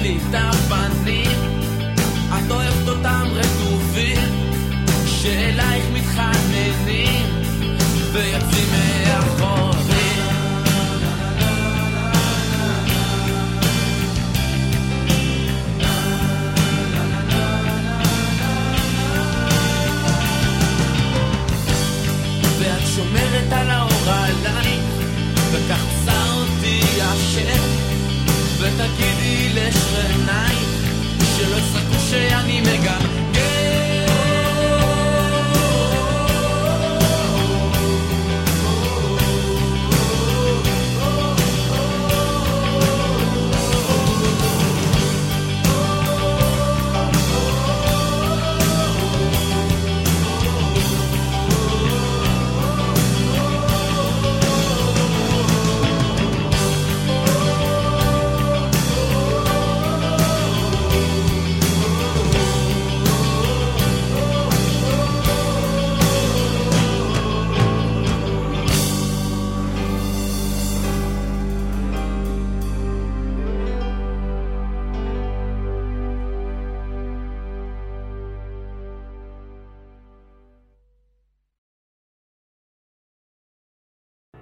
Tá panny a to je to.